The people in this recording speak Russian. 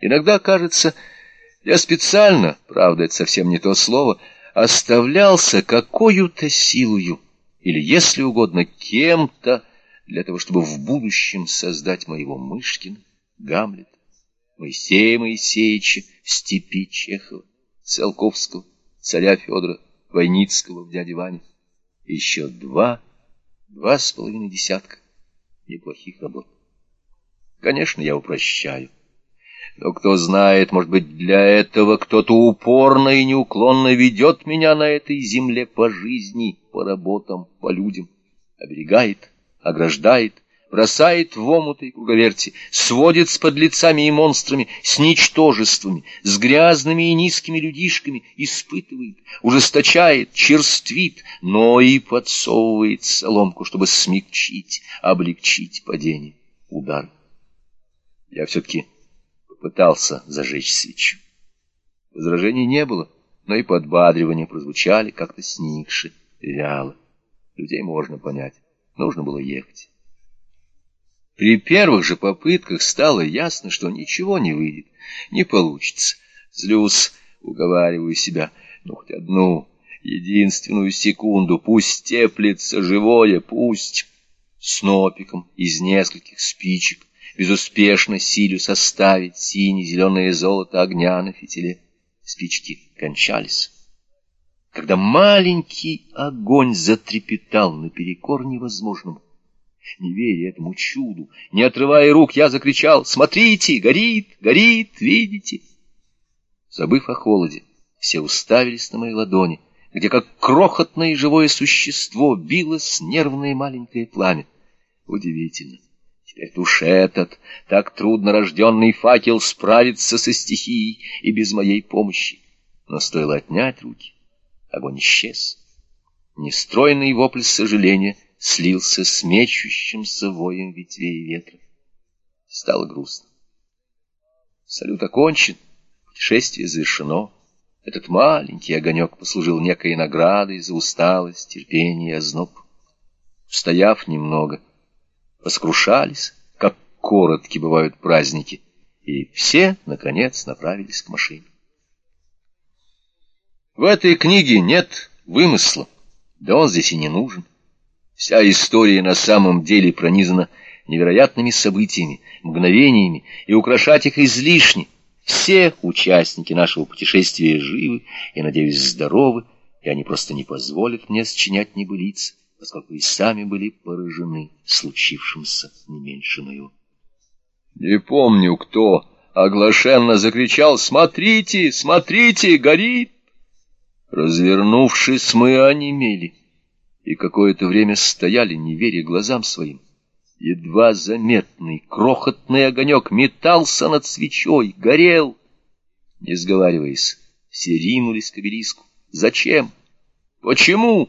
Иногда кажется, я специально, правда, это совсем не то слово, оставлялся какую-то силою, или, если угодно, кем-то, для того, чтобы в будущем создать моего Мышкина, Гамлета, Моисея Моисеевича степи Чехова, Циолковского, царя Федора, Войницкого в дяде Ване. Еще два, два с половиной десятка неплохих работ. Конечно, я упрощаю. Но кто знает, может быть, для этого кто-то упорно и неуклонно ведет меня на этой земле по жизни, по работам, по людям, оберегает, ограждает, бросает в омуты и круговерти, сводит с подлецами и монстрами, с ничтожествами, с грязными и низкими людишками, испытывает, ужесточает, черствит, но и подсовывает соломку, чтобы смягчить, облегчить падение, удар. Я все-таки попытался зажечь свечу. Возражений не было, но и подбадривания прозвучали как-то сникши, вяло. Людей можно понять. Нужно было ехать. При первых же попытках стало ясно, что ничего не выйдет, не получится. Злюсь, уговариваю себя, ну хоть одну, единственную секунду, пусть теплится живое, пусть снопиком из нескольких спичек безуспешно силю составить сине-зеленое золото огня на фитиле. Спички кончались. Когда маленький огонь затрепетал наперекор невозможному, не веря этому чуду, не отрывая рук, я закричал «Смотрите, горит, горит, видите?» Забыв о холоде, все уставились на мои ладони, где как крохотное живое существо билось нервное маленькое пламя. Удивительно. Теперь уж этот, так трудно рожденный факел справится со стихией и без моей помощи. Но стоило отнять руки, огонь исчез. Нестройный вопль сожаления слился с мечущимся воем ветвей ветра. Стало грустно. Салют окончен, путешествие завершено. Этот маленький огонек послужил некой наградой за усталость, терпение и озноб. Стояв немного, воскрушались, как коротки бывают праздники, и все, наконец, направились к машине. В этой книге нет вымысла, да он здесь и не нужен. Вся история на самом деле пронизана невероятными событиями, мгновениями, и украшать их излишне. Все участники нашего путешествия живы и, надеюсь, здоровы, и они просто не позволят мне сочинять небылицы поскольку и сами были поражены случившимся не меньше моего. Не помню, кто оглашенно закричал «Смотрите, смотрите, горит!» Развернувшись, мы онемели и какое-то время стояли, не веря глазам своим. Едва заметный крохотный огонек метался над свечой, горел. Не сговариваясь, все ринулись к обелиску. Зачем? Почему?